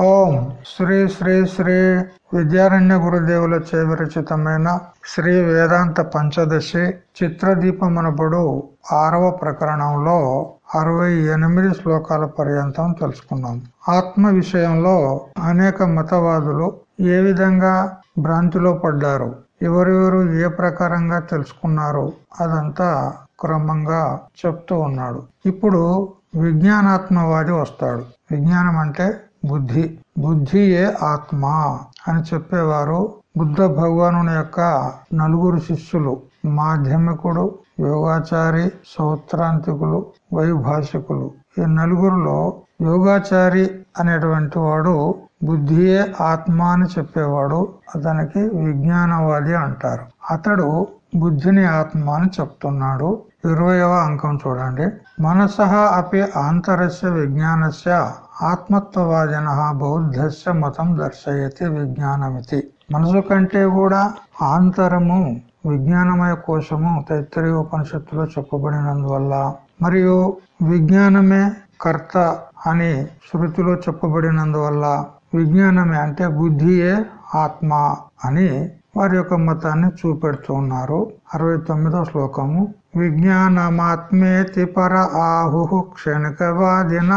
ఓం శ్రీ శ్రీ శ్రీ విద్యారణ్య గురుదేవుల చేవిరచితమైన శ్రీ వేదాంత పంచదశి చిత్రదీపమనబడు ఆరవ ప్రకరణంలో అరవై ఎనిమిది శ్లోకాల పర్యంతం తెలుసుకున్నాం. ఆత్మ విషయంలో అనేక మతవాదులు ఏ విధంగా భ్రాంతిలో పడ్డారు? ఎవరెవరు ఏ ప్రకారంగా తెలుసుకున్నారు? అదంతా క్రమంగా చెప్తూ ఉన్నాడు. ఇప్పుడు విజ్ఞానాత్మవాది వస్తాడు. విజ్ఞానం అంటే బుద్ధి బుద్ధియే ఆత్మ అని చెప్పేవారు బుద్ధ భగవాను యొక్క నలుగురు శిష్యులు మాధ్యమికుడు యోగాచారి సౌత్రాంతికులు వైభాషికులు ఈ నలుగురులో యోగాచారి అనేటువంటి వాడు బుద్ధియే ఆత్మ అని చెప్పేవాడు అతనికి విజ్ఞానవాది అంటారు. అతడు బుద్ధిని ఆత్మ అని చెప్తున్నాడు. ఇరవయవ అంకం చూడండి. మనస అపి ఆంతరస్య విజ్ఞానస్య ఆత్మత్వవాదిన బౌద్ధస్య మతం దర్శయతి విజ్ఞానమితి. మనసు కంటే కూడా ఆంతరము విజ్ఞానమయ కోశము తైత్తరీయ ఉపనిషత్తులో చెప్పబడినందువల్ల మరియు విజ్ఞానమే కర్త అని శృతిలో చెప్పబడినందువల్ల విజ్ఞానమే అంటే బుద్ధియే ఆత్మ అని వారి యొక్క మతాన్ని చూపెడుతూ ఉన్నారు. అరవై తొమ్మిదో శ్లోకము. విజ్ఞానమాత్మేతి పర ఆహు క్షణికవాదిన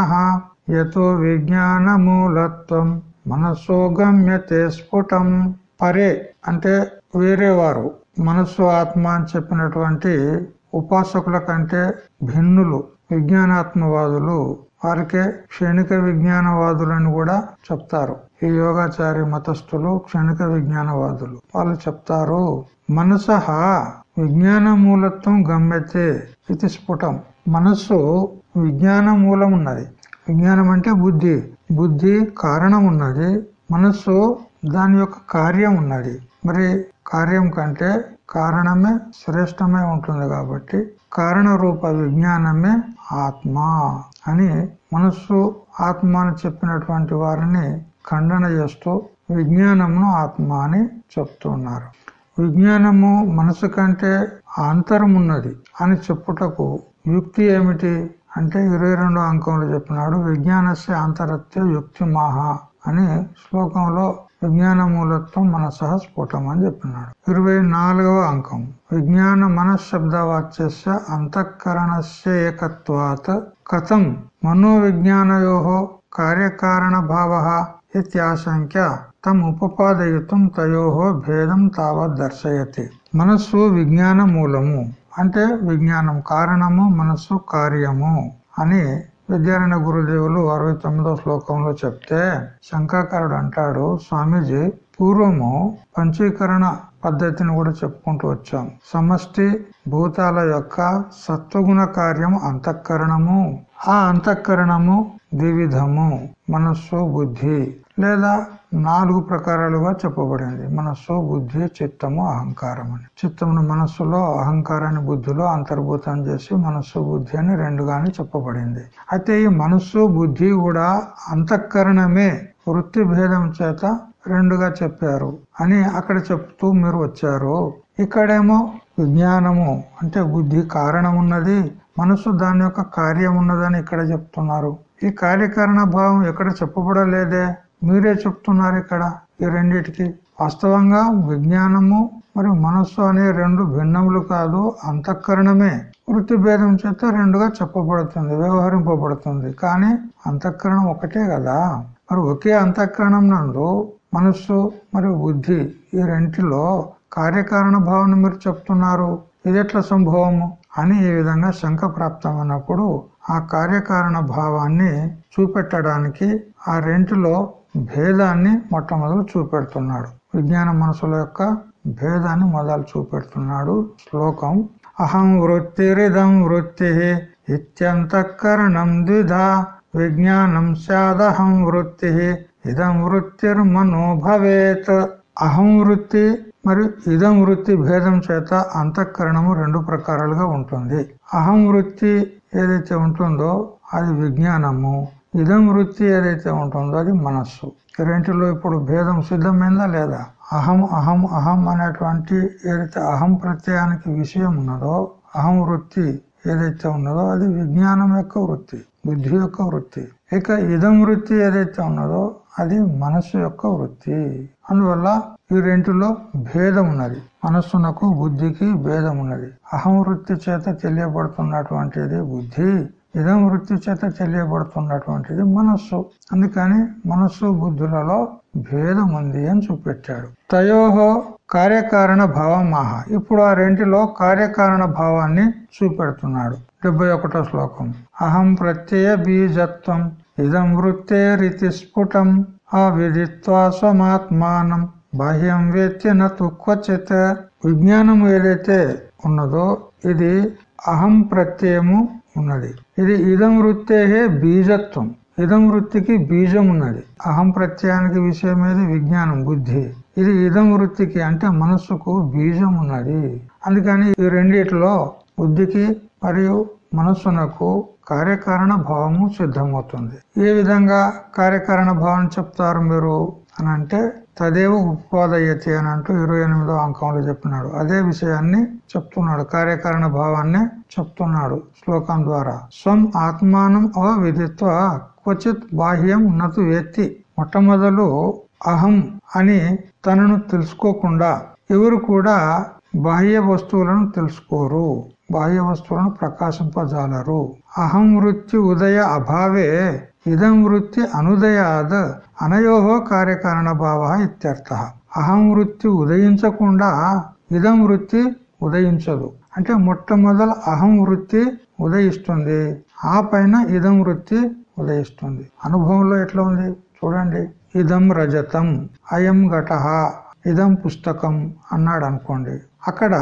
యతో విజ్ఞానమూలత్వం మనస్సో గమ్యతే స్ఫుటం పరే అంటే వేరేవారు. మనస్సు ఆత్మ అని చెప్పినటువంటి ఉపాసకుల కంటే భిన్నులు విజ్ఞానాత్మవాదులు వారికే క్షణిక విజ్ఞానవాదులని కూడా చెప్తారు. ఈ యోగాచారి మతస్థులు క్షణిక విజ్ఞానవాదులు. వాళ్ళు చెప్తారు మనస విజ్ఞాన మూలత్వం గమ్యతే ఇది స్ఫుటం. మనస్సు విజ్ఞాన మూలం ఉన్నది. విజ్ఞానం అంటే బుద్ధి. బుద్ధి కారణం ఉన్నది మనస్సు దాని యొక్క కార్యం ఉన్నది. మరి కార్యం కంటే కారణమే శ్రేష్టమే ఉంటుంది కాబట్టి కారణ రూప విజ్ఞానమే ఆత్మ అని మనస్సు ఆత్మ అని చెప్పినటువంటి వారిని ఖండన చేస్తూ విజ్ఞానమును ఆత్మ అని చెప్తున్నారు. విజ్ఞానము మనసు కంటే అంతరం ఉన్నది అని చెప్పుటకు యుక్తి ఏమిటి? అంటే ఇరవై రెండో అంకంలో చెప్పినాడు విజ్ఞానస్య అంతరత్య యుక్తి మాహ అని శ్లోకంలో విజ్ఞాన మూలత్వం మనస స్ఫుటం అని చెప్పినాడు. ఇరవై నాలుగవ అంకం విజ్ఞాన మనశబ్దవాచ్య అంతఃకరణస్య ఏకత్వాత్ కథం మనోవిజ్ఞానయో కార్యకారణ భావ ఇత్యాశంక్య తమ్ ఉపపాదయుతం తయో భేదం తావత్ దర్శయతి మనస్సు విజ్ఞాన మూలము. అంటే విజ్ఞానం కారణము మనస్సు కార్యము అని విద్యారాయణ గురుదేవులు అరవై తొమ్మిదో శ్లోకంలో చెప్తే శంకాకారుడు అంటాడు స్వామీజీ పూర్వము పంచీకరణ పద్ధతిని కూడా చెప్పుకుంటూ వచ్చాం. సమష్టి భూతాల యొక్క సత్వగుణ కార్యం అంతఃకరణము. ఆ అంతఃకరణము ద్విధము మనస్సు బుద్ధి లేదా నాలుగు ప్రకారాలుగా చెప్పబడింది. మనస్సు బుద్ధి చిత్తము అహంకారం అని. చిత్తమును మనస్సులో అహంకారాన్ని బుద్ధిలో అంతర్భూతం చేసి మనస్సు బుద్ధి అని రెండుగాని చెప్పబడింది. అయితే ఈ మనస్సు బుద్ధి కూడా అంతఃకరణమే వృత్తి భేదం చేత రెండుగా చెప్పారు అని అక్కడ చెప్తూ మీరు వచ్చారు. ఇక్కడేమో విజ్ఞానము అంటే బుద్ధి కారణం ఉన్నది మనసు దాని యొక్క కార్యం ఉన్నదని ఇక్కడ చెప్తున్నారు. ఈ కార్యకారణ భావం ఎక్కడ చెప్పబడలేదే? మీరే చెప్తున్నారు ఇక్కడ ఈ రెండిటికి. వాస్తవంగా విజ్ఞానము మరియు మనస్సు అనే రెండు భిన్నములు కాదు అంతఃకరణమే. వృత్తి భేదం చేత రెండుగా చెప్పబడుతుంది వ్యవహరింపబడుతుంది. కానీ అంతఃకరణం ఒకటే కదా? మరి ఒకే అంతఃకరణం నందు మనస్సు మరియు బుద్ధి ఈ రెంటిలో కార్యకారణ భావన మీరు చెప్తున్నారు. ఇది ఎట్లా సంభవము? అని ఈ విధంగా శంక ప్రాప్తమైనప్పుడు ఆ కార్యకారణ భావాన్ని చూపెట్టడానికి ఆ రెంటిలో భేదాన్ని మొట్టమొదలు చూపెడుతున్నాడు. విజ్ఞాన మనసుల యొక్క భేదాన్ని మొదలు చూపెడుతున్నాడు శ్లోకం. అహం వృత్తిరిదం వృత్తి ఇత్యంతఃకరణం ద్విధా విజ్ఞానం సాదహం వృత్తి ఇదం వృత్తిర్మనో భవేత్. అహం వృత్తి మరియు ఇదం వృత్తి భేదం చేత అంతఃకరణము రెండు ప్రకారాలుగా ఉంటుంది. అహం వృత్తి ఏదైతే ఉంటుందో అది విజ్ఞానము. ఇదం వృత్తి ఏదైతే ఉంటుందో అది మనస్సు. రెంటిలో ఇప్పుడు భేదం సిద్ధమైందా లేదా? అహం అహం అహం అనేటువంటి ఏదైతే అహం ప్రత్యయానికి విషయం ఉన్నదో అహం వృత్తి ఏదైతే ఉన్నదో అది విజ్ఞానం యొక్క వృత్తి బుద్ధి యొక్క వృత్తి. ఇక ఇదం వృత్తి ఏదైతే ఉన్నదో అది మనస్సు యొక్క వృత్తి. అందువల్ల ఈ రెంటిలో భేదం ఉన్నది మనస్సునకు బుద్ధికి భేదం ఉన్నది అహం వృత్తి చేత తెలియబడుతున్నటువంటిది బుద్ధి. ఇదం వృత్తి చేత తెలియబడుతున్నటువంటిది మనస్సు. అందుకని మనస్సు బుద్ధులలో భేదం ఉంది అని చూపెట్టాడు. తయోహో కార్యకారణ భావం మహా ఇప్పుడు ఆ రెంటిలో కార్యకారణ భావాన్ని చూపెడుతున్నాడు. డెబ్బై ఒకటో శ్లోకం. అహం ప్రత్యయ బీజత్వం. ఇదం వృత్తేరితి స్ఫుటం అవిదిత్వా స్వమాత్మానం బాహ్యం వేత్తి నతు క్వచిత్ విజ్ఞానం ఏదైతే ఉన్నదో ఇది అహం ప్రత్యయము ఉన్నది. ఇది ఇదం వృత్తే బీజత్వం. ఇదం వృత్తికి బీజం ఉన్నది అహం ప్రత్యయానికి విషయం ఏది? విజ్ఞానం బుద్ధి. ఇది ఇదం వృత్తికి అంటే మనస్సుకు బీజం ఉన్నది అందుకని ఈ రెండిట్లో బుద్ధికి మరియు మనస్సునకు కార్యకారణ భావము సిద్ధమవుతుంది. ఏ విధంగా కార్యకారణ భావం చెప్తారు మీరు అని అంటే తదేవ ఉపాదయ్యతి అని అంటూ ఇరవై ఎనిమిదో అంకంలో చెప్పినాడు. అదే విషయాన్ని చెప్తున్నాడు కార్యకారణ భావాన్ని చెప్తున్నాడు శ్లోకం ద్వారా. స్వం ఆత్మానం అవిధిత్వ క్వచిత్ బాహ్యం నతు వ్యక్తి మొట్టమొదలు అహం అని తనను తెలుసుకోకుండా ఎవరు కూడా బాహ్య వస్తువులను తెలుసుకోరు. బాహ్య వస్తువులను ప్రకాశింపజాలరు. అహం వృత్తి ఉదయ అభావే ఇదం వృత్తి అనుదయాద్ అనయోహో కార్యకారణ భావ ఇత్యర్థ. అహం వృత్తి ఉదయించకుండా ఇదం వృత్తి ఉదయించదు. అంటే మొట్టమొదల అహం వృత్తి ఉదయిస్తుంది. ఆ పైన ఇదం వృత్తి ఉదయిస్తుంది. అనుభవంలో ఎట్లా ఉంది? చూడండి. ఇదం రజతం అయం ఘట ఇదం పుస్తకం అన్నాడు అనుకోండి అక్కడ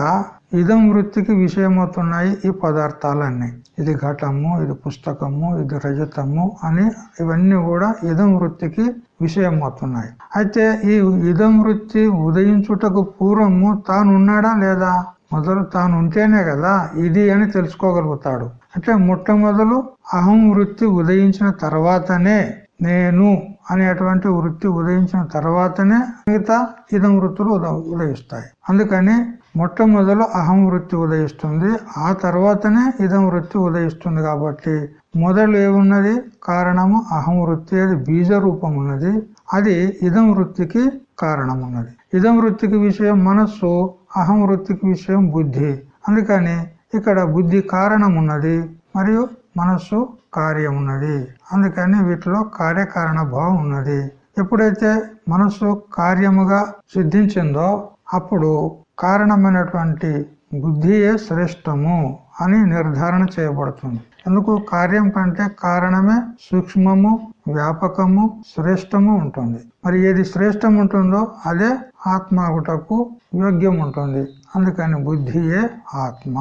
ఇదం వృత్తికి విషయమవుతున్నాయి ఈ పదార్థాలన్నీ. ఇది ఘటము ఇది పుస్తకము ఇది రజతము అని ఇవన్నీ కూడా ఇదం వృత్తికి విషయమవుతున్నాయి. అయితే ఈ ఇదం వృత్తి ఉదయించుటకు పూర్వము తానున్నాడా లేదా? మొదలు తాను ఉంటేనే కదా ఇది అని తెలుసుకోగలుగుతాడు. అంటే మొట్టమొదలు అహం వృత్తి ఉదయించిన తర్వాతనే నేను అనేటువంటి వృత్తి ఉదయించిన తర్వాతనే మిగతా ఇదం వృత్తులు ఉదయిస్తాయి. అందుకని మొట్టమొదలు అహం వృత్తి ఉదయిస్తుంది. ఆ తర్వాతనే ఇదం వృత్తి ఉదయిస్తుంది కాబట్టి మొదలు ఏమున్నది? కారణము అహం వృత్తి అది బీజ రూపం ఉన్నది అది ఇదం వృత్తికి కారణం ఉన్నది ఇదం వృత్తికి విషయం మనస్సు అహం వృత్తికి విషయం బుద్ధి. అందుకని ఇక్కడ బుద్ధి కారణం ఉన్నది మరియు మనస్సు కార్యం ఉన్నది అందుకని వీటిలో కార్యకారణ భావం ఉన్నది. ఎప్పుడైతే మనస్సు కార్యముగా సిద్ధించిందో అప్పుడు కారణమైనటువంటి బుద్ధియే శ్రేష్టము అని నిర్ధారణ చేయబడుతుంది. ఎందుకు? కార్యం కంటే కారణమే సూక్ష్మము వ్యాపకము శ్రేష్టము ఉంటుంది. మరి ఏది శ్రేష్టం ఉంటుందో అదే ఆత్మాగుటకు యోగ్యం ఉంటుంది. అందుకని బుద్ధియే ఆత్మ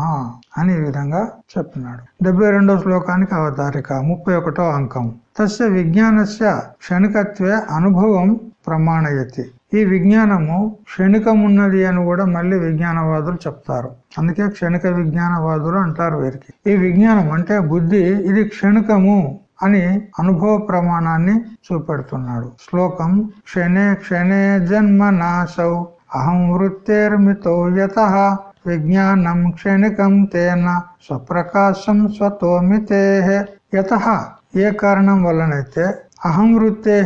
అని విధంగా చెప్పినాడు డెబ్బై రెండో శ్లోకానికి అవతారిక ముప్పై ఒకటో అంకం. తస్య విజ్ఞానస్య క్షణికత్వే అనుభవం ప్రమాణయతి. ఈ విజ్ఞానము క్షణికమున్నది అని కూడా మళ్ళీ విజ్ఞానవాదులు చెప్తారు. అందుకే క్షణిక విజ్ఞానవాదులు అంటారు వీరికి. ఈ విజ్ఞానం అంటే బుద్ధి ఇది క్షణికము అని అనుభవ ప్రమాణాన్ని చూపెడుతున్నాడు. శ్లోకం క్షణే క్షణే జన్మ నాశౌ అహం వృత్తేర్మితో యత విజ్ఞానం క్షణికం తేన స్వప్రకాశం స్వతోమితే యత ఏ కారణం వల్లనైతే అహం వృత్తే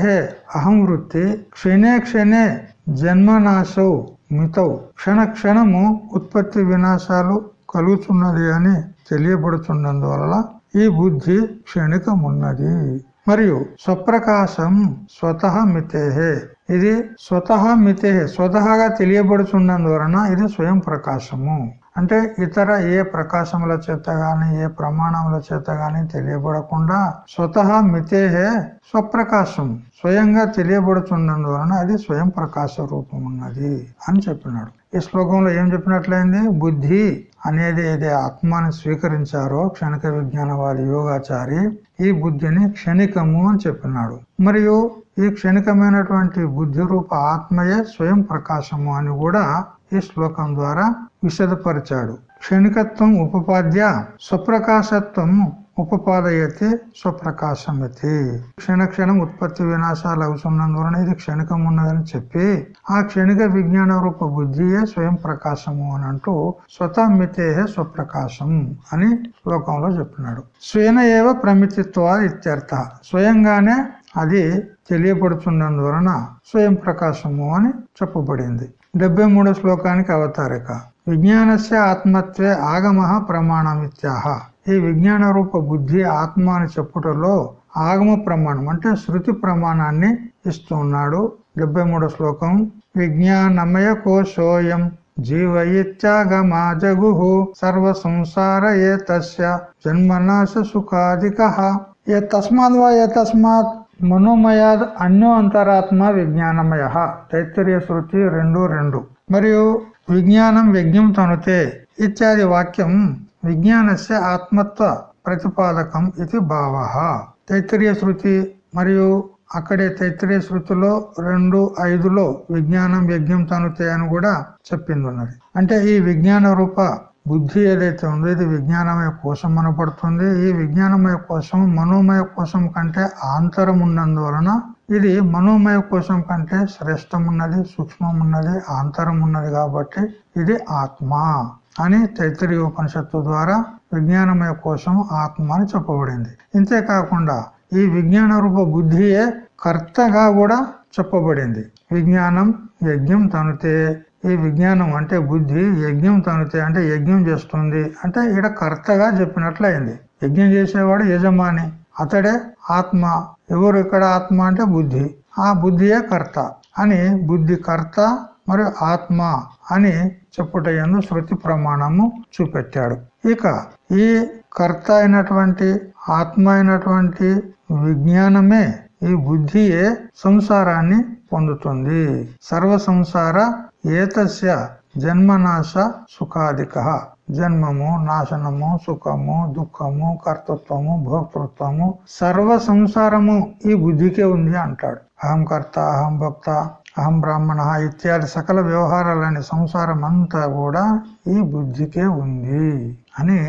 అహం వృత్తి క్షణే క్షణే జన్మనాశౌ మితౌ క్షణ క్షణము ఉత్పత్తి వినాశాలు కలుగుతున్నది అని తెలియబడుతున్నందువల్ల ఈ బుద్ధి క్షణికమున్నది. మరియు స్వప్రకాశం స్వతహ మితేహే. ఇది స్వతహ మితేహే స్వతహాగా తెలియబడుతున్నందువలన ఇది స్వయం ప్రకాశము. అంటే ఇతర ఏ ప్రకాశముల చేత గాని ఏ ప్రమాణముల చేత గాని తెలియబడకుండా స్వతహా మితేహే స్వప్రకాశం స్వయంగా తెలియబడుతున్నందువలన అది స్వయం ప్రకాశ రూపం ఉన్నది అని చెప్పినాడు. ఈ శ్లోకంలో ఏం చెప్పినట్లయింది? బుద్ధి అనేది ఏదే ఆత్మాని స్వీకరించారో క్షణిక విజ్ఞానవాది యోగాచారి ఈ బుద్ధిని క్షణికము అని చెప్పినాడు. మరియు ఈ క్షణికమైనటువంటి బుద్ధి రూప ఆత్మయే స్వయం ప్రకాశము అని కూడా ఈ శ్లోకం ద్వారా విశదపరిచాడు క్షణికత్వం ఉపపాద్య స్వప్రకాశత్వం ఉపపాదయతి స్వప్రకాశమితి. క్షణ క్షణం ఉత్పత్తి వినాశాలు అవుతున్నందువలన ఇది క్షణికం ఉన్నదని చెప్పి ఆ క్షణిక విజ్ఞాన రూప బుద్ధియే స్వయం ప్రకాశము అని అంటూ స్వతమితే స్వప్రకాశం అని శ్లోకంలో చెప్పినాడు. స్వేన ఏవ ప్రమితిత్వ ఇత్యర్థ. స్వయంగానే అది తెలియపడుతున్నందువలన స్వయం ప్రకాశము అని చెప్పబడింది. డెబ్బై మూడో శ్లోకానికి అవతారిక. విజ్ఞానస్య ఆత్మత్వే ఆగమ ప్రమాణమిత్యాహ. ఈ విజ్ఞాన రూప బుద్ధి ఆత్మ అని చెప్పుటలో ఆగమ ప్రమాణం అంటే శృతి ప్రమాణాన్ని ఇస్తున్నాడు డెబ్బై మూడో శ్లోకం. విజ్ఞానమయ కోశోయం జీవయిత్యాగమా జగు సర్వ సంసార ఏ తస్య జన్మనాశ సుఖాధిక ఏ తస్మాత్ వా ఏ తస్మాత్ మనోమయాద్ అన్యో అంతరాత్మ విజ్ఞానమయ. తైత్తరీయ శృతి రెండు రెండు. మరియు విజ్ఞానం యజ్ఞం తనుతే ఇత్యాది వాక్యం విజ్ఞానస్య ఆత్మత్వ ప్రతిపాదకం ఇది భావ. తైత్తరీయ శృతి మరియు అక్కడే తైత్తరీయ శృతిలో రెండు ఐదులో విజ్ఞానం యజ్ఞం తనుతే అని కూడా చెప్పింది ఉన్నది అంటే ఈ విజ్ఞాన రూప బుద్ధి ఏదైతే ఉందో ఇది విజ్ఞానమయ కోసం మనపడుతుంది ఈ విజ్ఞానమయ కోసం మనోమయ కోసం కంటే ఆంతరం ఉన్నందువలన ఇది మనోమయ కోసం కంటే శ్రేష్టమున్నది సూక్ష్మం ఉన్నది ఆంతరం ఉన్నది కాబట్టి ఇది ఆత్మ అని తైత్తరీయ ఉపనిషత్తు ద్వారా విజ్ఞానమయ కోసం ఆత్మ అని చెప్పబడింది. ఇంతేకాకుండా ఈ విజ్ఞాన రూప బుద్ధియే కర్తగా కూడా చెప్పబడింది. విజ్ఞానం యజ్ఞం తనుతే. ఈ విజ్ఞానం అంటే బుద్ధి యజ్ఞం తనుతే అంటే యజ్ఞం చేస్తుంది. అంటే ఇక్కడ కర్తగా చెప్పినట్లయింది. యజ్ఞం చేసేవాడు యజమాని అతడే ఆత్మ. ఎవరు ఇక్కడ ఆత్మ అంటే బుద్ధి. ఆ బుద్ధియే కర్త అని బుద్ధి కర్త మరియు ఆత్మ అని చెప్పుటయందు శృతి ప్రమాణము చూపెట్టాడు. ఇక ఈ కర్త అయినటువంటి ఆత్మ అయినటువంటి విజ్ఞానమే ఈ బుద్ధియే సంసారాన్ని పొందుతుంది? సర్వ సంసార ఏతస్య జన్మనాశ సుఖాధిక. జన్మము నాశనము సుఖము దుఃఖము కర్తృత్వము భోక్తృత్వము సర్వ సంసారము ఈ బుద్ధికే ఉంది అంటాడు. అహం కర్త అహం భక్త అహం బ్రాహ్మణ ఇత్యాది సకల వ్యవహారాలని సంసారం అంతా కూడా ఈ బుద్ధికే ఉంది అని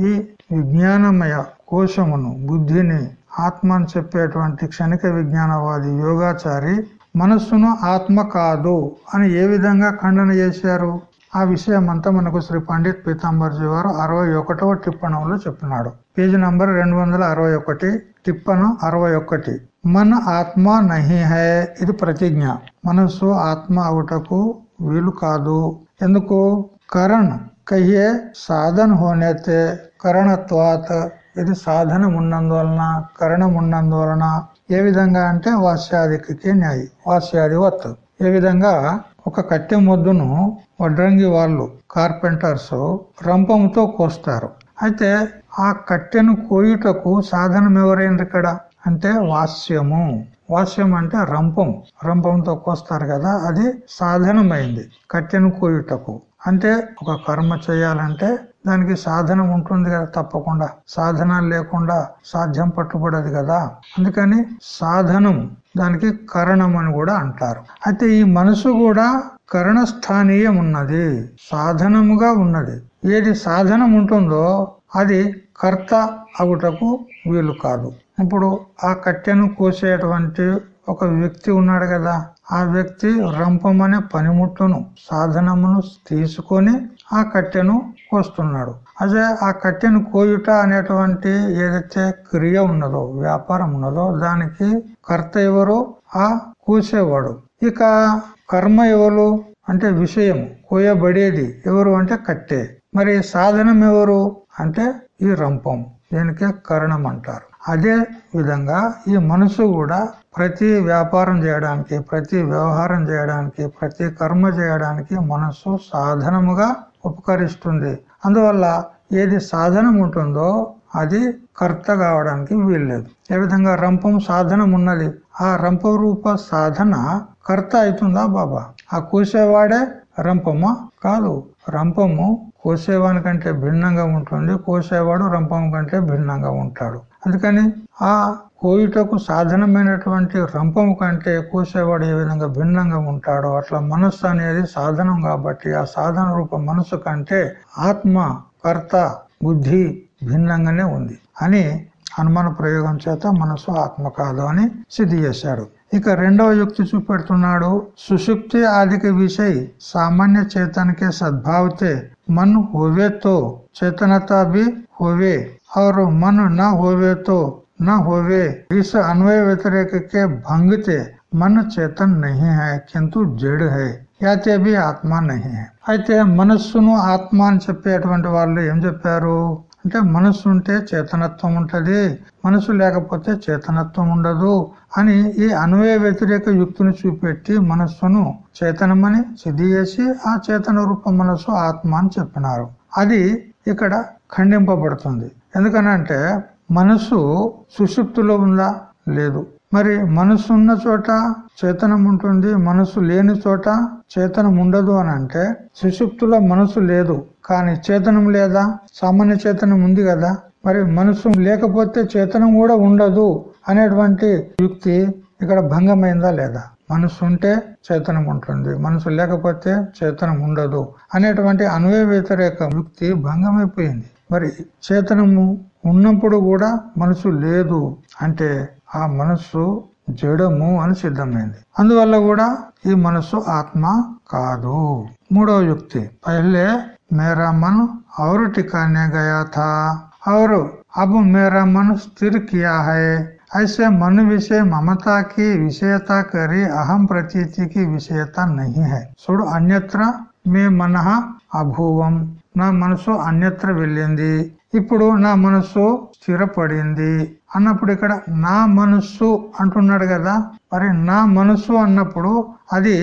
ఈ విజ్ఞానమయ కోశమును బుద్ధిని ఆత్మ అని చెప్పేటువంటి క్షణిక విజ్ఞానవాది యోగాచారి మనస్సును ఆత్మ కాదు అని ఏ విధంగా ఖండన చేశారు? ఆ విషయం అంతా మనకు శ్రీ పండిత్ పీతాంబర్జీ వారు అరవై ఒకటవ టిప్పణంలో చెప్పినాడు. పేజీ నంబర్ రెండు వందల అరవై ఒకటి టిప్పను అరవై ఒకటి. మన ఆత్మ నహి హై ఇది ప్రతిజ్ఞ. మనస్సు ఆత్మ అవుటకు వీలు కాదు. ఎందుకు? కరణ్ కయ్యే సాధన హోనేతే కరణత్వాత్ ఇది సాధనం ఉన్నందువలన కరణం ఉన్నందువలన ఏ విధంగా అంటే వాస్యాదికి న్యాయి వాస్యాది వత్ ఏ విధంగా ఒక కట్టె మొద్దును వడ్రంగి వాళ్ళు కార్పెంటర్స్ రంపంతో కోస్తారు. అయితే ఆ కట్టెను కోయుటకు సాధనం ఎవరైంది ఇక్కడ? అంటే వాస్యము. వాస్యం అంటే రంపం. రంపంతో కోస్తారు కదా అది సాధనమైంది కట్టెను కోయుటకు. అంటే ఒక కర్మ చేయాలంటే దానికి సాధనం ఉంటుంది కదా తప్పకుండా. సాధన లేకుండా సాధ్యం పట్టుబడదు కదా. అందుకని సాధనం దానికి కరణం అని కూడా అంటారు. అయితే ఈ మనసు కూడా కరణ స్థానీయం ఉన్నది. సాధనముగా ఉన్నది. ఏది సాధనం ఉంటుందో అది కర్త అగుటకు వీలు కాదు. ఇప్పుడు ఆ కట్టెను కోసేటువంటి ఒక వ్యక్తి ఉన్నాడు కదా. ఆ వ్యక్తి రంపమనే పనిముట్టును సాధనమును తీసుకొని ఆ కట్టెను కోస్తున్నాడు అదే ఆ కట్టెను కోయుట అనేటువంటి ఏదైతే క్రియ ఉన్నదో వ్యాపారం ఉన్నదో దానికి కర్త ఎవరు? ఆ కూసేవాడు. ఇక కర్మ ఎవరు? అంటే విషయం కోయబడేది ఎవరు అంటే కట్టె మరి సాధనం ఎవరు? అంటే ఈ రంపం దీనికే కరణం అంటారు. అదే విధంగా ఈ మనసు కూడా ప్రతి వ్యాపారం చేయడానికి ప్రతి వ్యవహారం చేయడానికి ప్రతి కర్మ చేయడానికి మనసు సాధనముగా ఉపకరిస్తుంది. అందువల్ల ఏది సాధనం ఉంటుందో అది కర్త కావడానికి వీల్లేదు. ఏ విధంగా రంపం సాధనం ఉన్నది ఆ రంప రూప సాధన కర్త అవుతుందా బాబా? ఆ కోసేవాడే రంపమా? కాదు. రంపము కోసేవాని కంటే భిన్నంగా ఉంటుంది. కోసేవాడు రంపం కంటే భిన్నంగా ఉంటాడు. అందుకని ఆ కోయుటకు సాధనమైనటువంటి రంపము కంటే కోసేవాడు ఏ విధంగా భిన్నంగా ఉంటాడో అట్లా మనస్సు అనేది సాధనం కాబట్టి ఆ సాధన రూప మనస్సు కంటే ఆత్మ కర్త బుద్ధి భిన్నంగానే ఉంది. అని హనుమాన ప్రయోగం చేత మనసు ఆత్మ కాదు అని సిద్ధి చేశాడు ఇక రెండవ యుక్తి చూపెడుతున్నాడు సుషుప్తి ఆదిక విషయ సామాన్య చేతనకే సద్భావతే मन होवे तो चेतनता भी होवे और मन न होवे तो न होवे इस अन्वय व्यतिरेक के भंग से मन चेतन नहीं है किंतु जड़ है యాతే బి ఆత్మ నహి అయితే మనస్సును ఆత్మ అని చెప్పేటువంటి వాళ్ళు ఏం చెప్పారు అంటే మనసు ఉంటే చేతనత్వం ఉంటది మనసు లేకపోతే చేతనత్వం ఉండదు అని ఈ అన్వయ వ్యతిరేక యుక్తిని చూపెట్టి మనస్సును చేతనమని సిద్ధి చేసి ఆ చేతన రూప మనస్సు ఆత్మ అని చెప్పినారు. అది ఇక్కడ ఖండింపబడుతుంది. ఎందుకనంటే మనస్సు సుషుప్తిలో ఉందా? లేదు. మరి మనసు ఉన్న చోట చేతనం ఉంటుంది మనసు లేని చోట చేతనం ఉండదు అని అంటే సుషుప్తులో మనసు లేదు. కానీ చేతనం లేదా సామాన్య చేతనం ఉంది కదా? మరి మనసు లేకపోతే చేతనం కూడా ఉండదు అనేటువంటి యుక్తి ఇక్కడ భంగమైందా లేదా? మనసు ఉంటే చేతనం ఉంటుంది మనసు లేకపోతే చేతనం ఉండదు అనేటువంటి అన్వయ వ్యతిరేక యుక్తి భంగమైపోయింది. మరి చేతనము ఉన్నప్పుడు కూడా మనసు లేదు అంటే ఆ మనస్సు జడము అని సిద్ధమైంది. అందువల్ల కూడా ఈ మనస్సు ఆత్మ కాదు. మూడవ యుక్తి పైలే मेरा मन और टिकाने गया था और अब मेरा मन स्थिर किया है ऐसे मन विषय ममता की विषयता करी अहम प्रतीति की विषयता नहीं है చూడు అన్యత్ర మే మనః అభూవం నా మనసు అన్యత్ర వెళ్ళింది ఇప్పుడు నా మనసు స్థిరపడింది అన్నప్పుడు ఇక్కడ నా మనస్సు అంటున్నాడు కదా మరి నా మనస్సు అన్నప్పుడు అది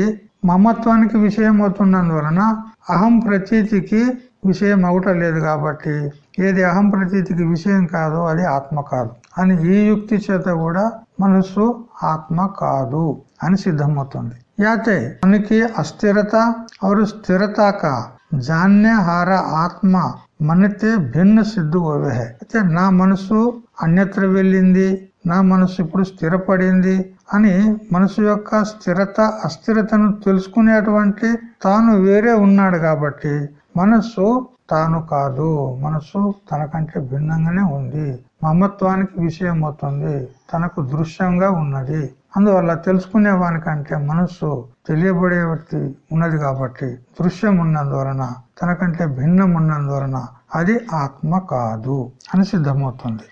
మమత్వానికి విషయం అవుతున్నందువలన అహం ప్రతీతికి విషయం ఒకట లేదు కాబట్టి ఏది అహం ప్రతీతికి విషయం కాదో అది ఆత్మ కాదు. అని ఈ యుక్తి చేత కూడా మనస్సు ఆత్మ కాదు అని సిద్ధమవుతుంది. యాతే మనకి అస్థిరత అవరు స్థిరత కా జాన్యహార ఆత్మ మనతే భిన్న సిద్ధు అయితే నా మనసు అన్యత్ర వెళ్ళింది నా మనసు ఇప్పుడు స్థిరపడింది అని మనసు యొక్క స్థిరత అస్థిరతను తెలుసుకునేటువంటి తాను వేరే ఉన్నాడు కాబట్టి మనస్సు తాను కాదు. మనస్సు తనకంటే భిన్నంగానే ఉంది. మమత్వానికి విషయం అవుతుంది. తనకు దృశ్యంగా ఉన్నది. అందువల్ల తెలుసుకునే వానికంటే మనస్సు తెలియబడే వ్యక్తి ఉన్నది కాబట్టి దృశ్యం ఉన్నందువలన తనకంటే భిన్నం ఉన్నందువలన అది ఆత్మ కాదు అని సిద్ధమవుతుంది.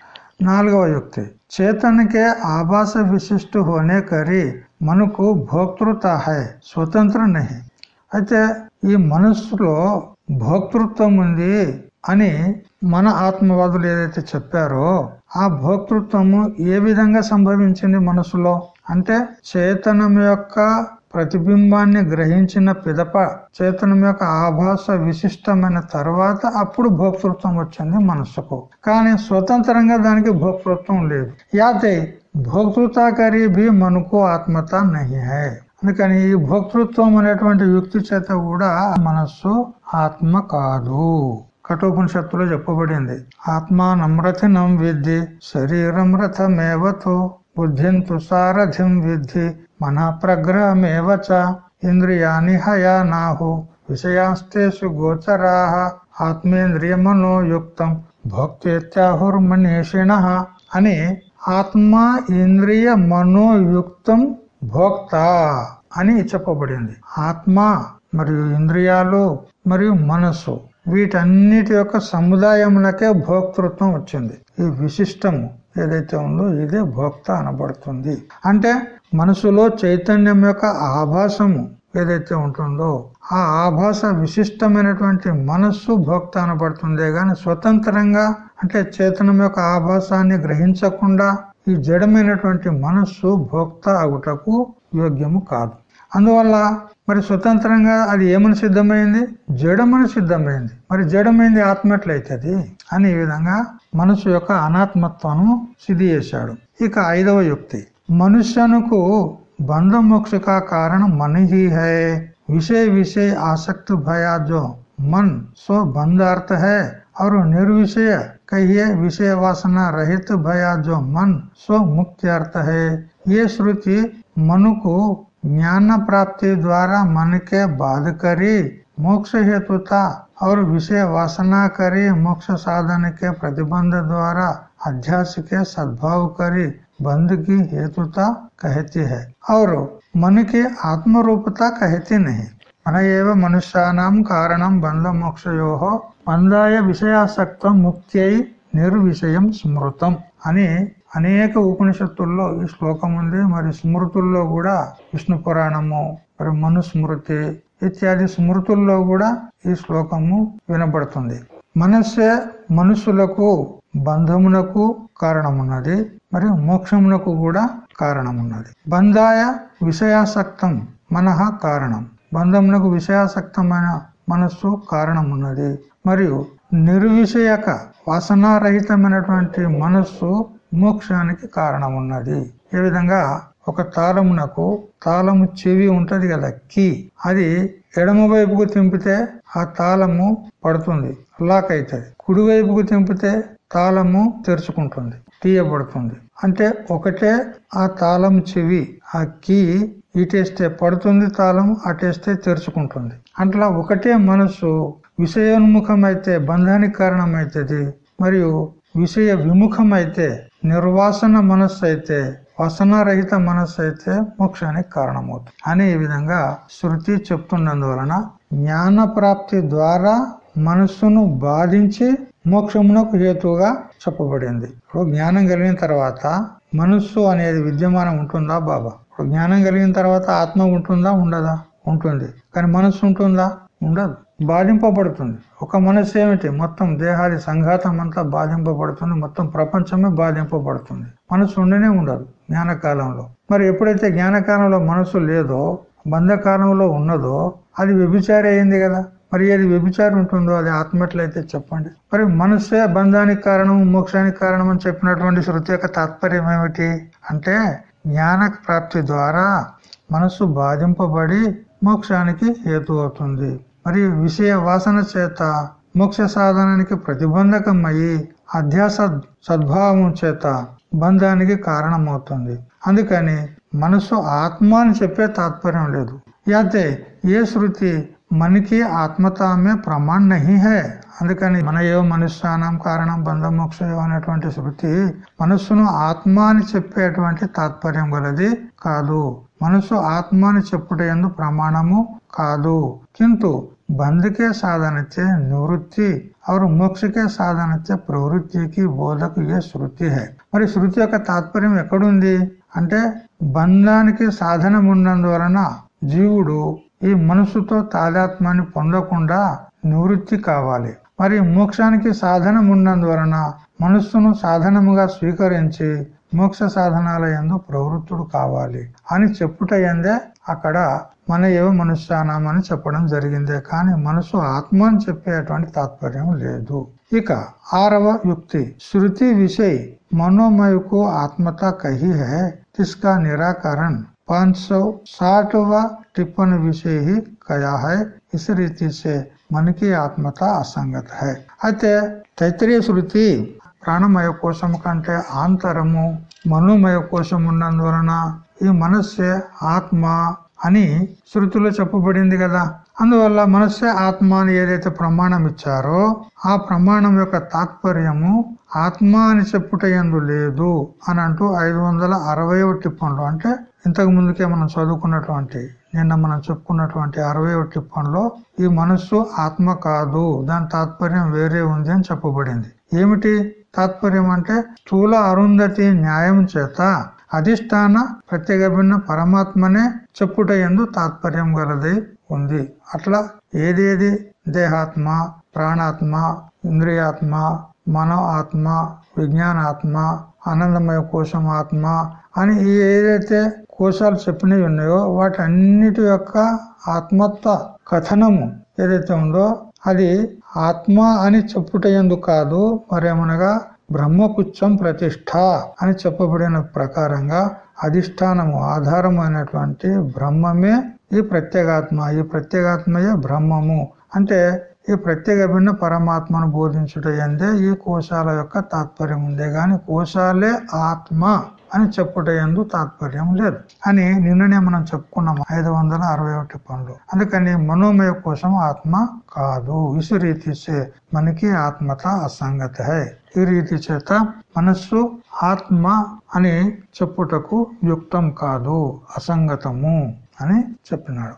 నాలుగవ యుక్తి. చేతనకే ఆభాస విశిష్ట హోనే కరి మనకు భోక్తృత హై స్వతంత్ర నహి అయితే ఈ మనస్సులో భోక్తృత్వం ఉంది అని మన ఆత్మవాదులు ఏదైతే చెప్పారో ఆ భోక్తృత్వము ఏ విధంగా సంభవించింది మనసులో అంటే చేతనం యొక్క ప్రతిబింబాన్ని గ్రహించిన పిదప చేతనం యొక్క ఆభాస విశిష్టమైన తర్వాత అప్పుడు భోక్తృత్వం వచ్చింది మనస్సుకు. కానీ స్వతంత్రంగా దానికి భోక్తృత్వం లేదు. యాతే భోక్తృతాకరి భీ మనకు ఆత్మత నహి హై. అందుకని ఈ భోక్తృత్వం అనేటువంటి యుక్తి చేత కూడా మనస్సు ఆత్మ కాదు. కఠోపనిషత్తులో చెప్పబడింది. ఆత్మా నమ్రథినం విద్ధి శరీరం రథమేవతో బుద్ధింతు సారథిం విద్ధి. మన ప్రగ్రహమేవచ ఇంద్రియాని హయానాహు విషయాస్తేషు గోచరా ఆత్మేంద్రియ మనోయుక్తం భోక్తేత్యాహుర్మనీషిణ అని ఆత్మ ఇంద్రియ మనోయుక్తం భోక్త అని చెప్పబడింది. ఆత్మ మరియు ఇంద్రియాలు మరియు మనస్సు వీటన్నిటి యొక్క సముదాయములకే భోక్తృత్వం వచ్చింది. ఈ విశిష్టము ఏదైతే ఉందో ఇదే భోక్త అనబడుతుంది. అంటే మనసులో చైతన్యం యొక్క ఆభాసము ఏదైతే ఉంటుందో ఆ ఆభాస విశిష్టమైనటువంటి మనస్సు భోక్త అనబడుతుందే గాని స్వతంత్రంగా అంటే చేతనం యొక్క ఆభాసాన్ని గ్రహించకుండా ఈ జడమైనటువంటి మనస్సు భోక్త అగుటకు యోగ్యము కాదు. అందువల్ల మరి స్వతంత్రంగా అది ఏమని సిద్ధమైంది? జడమని సిద్ధమైంది. మరి జడమైంది ఆత్మ ఎట్లయితుంది అని ఈ విధంగా మనసు యొక్క అనాత్మత్వను సిద్ధి చేశాడు. ఇక ఐదవ యుక్తి. मनुष्यन को बंध मोक्ष का कारण मन ही है। विषय विषय आसक्त भया जो मन सो बंधार्थ है और निर्विषय कहिए विषय वासना रहित भया जो मन सो मुक्ति अर्थ है। ये श्रुति मनु को ज्ञान प्राप्ति द्वारा मन के बाध करी, मोक्ष हेतुता और विषय वासना करी, मोक्ष साधन के प्रतिबंध द्वारा अध्यास के सद्भाव करी। बंध की हेतुता कहती है और मन की आत्म रूपता कहती नहीं మన ఏవ మనుష్యానాం కారణం బంధ మోక్షయో బంధాయ విషయాసక్తం ముక్త్యై నిర్విషయం స్మృతం అని అనేక ఉపనిషత్తుల్లో ఈ శ్లోకం ఉంది మరి స్మృతుల్లో కూడా విష్ణు పురాణము మరి మనుస్మృతి ఇత్యాది స్మృతుల్లో కూడా ఈ శ్లోకము వినబడుతుంది మనస్సే మనుషులకు బంధమునకు కారణమున్నది మరియు మోక్షమునకు కూడా కారణమున్నది. బంధాయ విషయాసక్తం మనహ కారణం. బంధమునకు విషయాసక్తమైన మనస్సు కారణమున్నది మరియు నిర్విషయక వాసనారహితమైనటువంటి మనస్సు మోక్షానికి కారణమున్నది. ఏ విధంగా? ఒక తాళమునకు తాళము చెవి ఉంటది కదా కీ. అది ఎడమ వైపుకు తింపితే ఆ తాళము పడుతుంది లాక్ అవుతుంది. కుడి వైపుకు తింపితే తాళము తెరుచుకుంటుంది తీయబడుతుంది. అంటే ఒకటే ఆ తాళం చెవి ఆ కీ ఇటేస్తే పడుతుంది తాళం అటేస్తే తెరుచుకుంటుంది. అట్లా ఒకటే మనస్సు విషయోన్ముఖమైతే బంధానికి కారణమైతుంది. మరియు విషయ విముఖమైతే నిర్వాసన మనస్సు అయితే వసనరహిత మనస్సు అయితే మోక్షానికి కారణమవుతుంది. అనే విధంగా శృతి చెప్తున్నందువలన జ్ఞాన ప్రాప్తి ద్వారా మనస్సును బాధించి మోక్షమునకు హేతువుగా చెప్పబడింది. ఇప్పుడు జ్ఞానం కలిగిన తర్వాత మనస్సు అనేది విద్యమానం ఉంటుందా బాబా? ఇప్పుడు జ్ఞానం కలిగిన తర్వాత ఆత్మ ఉంటుందా ఉండదా? ఉంటుంది. కానీ మనస్సు ఉంటుందా? ఉండదు. బాధింపబడుతుంది. ఒక మనస్సు ఏమిటి? మొత్తం దేహాది సంఘాతం అంతా బాధింపబడుతుంది. మొత్తం ప్రపంచమే బాధింపబడుతుంది. మనసు ఉండనే ఉండదు జ్ఞానకాలంలో. మరి ఎప్పుడైతే జ్ఞానకాలంలో మనసు లేదో బంధకాలంలో ఉన్నదో అది వ్యభిచారి అయింది కదా. మరి ఏది వ్యభిచారం ఉంటుందో అది ఆత్మట్లయితే చెప్పండి. మరి మనస్సే బంధానికి కారణం మోక్షానికి కారణం అని చెప్పినటువంటి శృతి యొక్క తాత్పర్యం ఏమిటి? అంటే జ్ఞాన ప్రాప్తి ద్వారా మనస్సు బాధింపబడి మోక్షానికి హేతు అవుతుంది. మరి విషయ వాసన చేత మోక్ష సాధనానికి ప్రతిబంధకం అయ్యి అధ్యాస సద్భావం చేత బంధానికి కారణమవుతుంది. అందుకని మనసు ఆత్మ అని చెప్పే తాత్పర్యం లేదు. అయితే ఏ శృతి మనకి ఆత్మతామే ప్రమాణ్ నహి హే అందుకని మన ఏవో మనుష్యానం కారణం బంధ మోక్షయో అనేటువంటి శృతి మనస్సును ఆత్మ అని చెప్పేటువంటి తాత్పర్యం గలది కాదు మనసు ఆత్మ అని చెప్పుట ఎందు ప్రమాణము కాదు కింటు బంధకే సాధనచ్చే నివృత్తి और మోక్షకే के साधन से प्रवृत्ति की बोधक ये శృతి హై మరి శృతి యొక్క తాత్పర్యం ఎక్కడుంది అంటే బంధానికి సాధనం ఉన్నందువలన జీవుడు ఈ మనసుతో తాదాత్మాన్ని పొందకుండా నివృత్తి కావాలి. మరి మోక్షానికి సాధనం ఉన్నందువలన మనస్సును సాధనముగా స్వీకరించి మోక్ష సాధనాల ఎందు ప్రవృత్తుడు కావాలి అని చెప్పుట ఎందే అక్కడ మన ఏవో మనుష్యానం అని చెప్పడం జరిగిందే. కానీ మనసు ఆత్మ అని చెప్పేటువంటి తాత్పర్యం లేదు. ఇక ఆరవ యుక్తి. శృతి విషయ మనోమయకు ఆత్మత కహి హే తిస్కా నిరాకరణ पांच सौ साठवा टिप्पण विषय ही कया है इस रीति से मन की आत्मता असंगत है అయితే తైత్రీయ శృతి ప్రాణమయ కోశం కంటే ఆంతరము మనోమయ కోశం ఉన్నందువలన ఈ మనస్సే ఆత్మ అని శృతిలో చెప్పబడింది కదా అందువల్ల మనస్సే ఆత్మ అని ఏదైతే ప్రమాణం ఇచ్చారో ఆ ప్రమాణం యొక్క తాత్పర్యము ఆత్మ అని చెప్పుట ఎందు లేదు అని అంటూ ఐదు వందల అరవై టిప్పంలో అంటే ఇంతకు ముందుకే మనం చదువుకున్నటువంటి నిన్న మనం చెప్పుకున్నటువంటి అరవై టిప్పంలో ఈ మనస్సు ఆత్మ కాదు దాని తాత్పర్యం వేరే ఉంది అని చెప్పబడింది. ఏమిటి తాత్పర్యం అంటే స్థూల అరుంధతి న్యాయం చేత అధిష్టాన ప్రత్యేక భిన్న పరమాత్మనే చెప్పుట ఎందు తాత్పర్యం గలది. ఉంది. అట్లా ఏదేది దేహాత్మ ప్రాణాత్మ ఇంద్రియాత్మ మనో ఆత్మ విజ్ఞానాత్మ ఆనందమయ కోశం ఆత్మ అని ఏదైతే కోశాలు చెప్పినవి ఉన్నాయో వాటి అన్నిటి యొక్క ఆత్మత్వ కథనము ఏదైతే ఉందో అది ఆత్మ అని చెప్పుట కాదు మరేమనగా బ్రహ్మపుచ్చం ప్రతిష్ట అని చెప్పబడిన ప్రకారంగా అధిష్టానము ఆధారమైనటువంటి బ్రహ్మమే ఈ ప్రత్యేగాత్మ ఈ ప్రత్యేగాత్మయే బ్రహ్మము. అంటే ఈ ప్రత్యేక భిన్న పరమాత్మను బోధించుట ఎందే ఈ కోశాల యొక్క తాత్పర్యం ఉందే గాని కోశాలే ఆత్మ అని చెప్పుట ఎందు తాత్పర్యం లేదు. అని నిన్ననే మనం చెప్పుకున్నాం ఐదు వందల అరవై ఒకటి పనులు. అందుకని మనోమయ కోసం ఆత్మ కాదు. ఇసు రీతి మనకి ఆత్మత అసంగత. హై ఈ రీతి చేత మనస్సు ఆత్మ అని చెప్పుటకు యుక్తం కాదు. అసంగతము. అని చెప్పినాడు.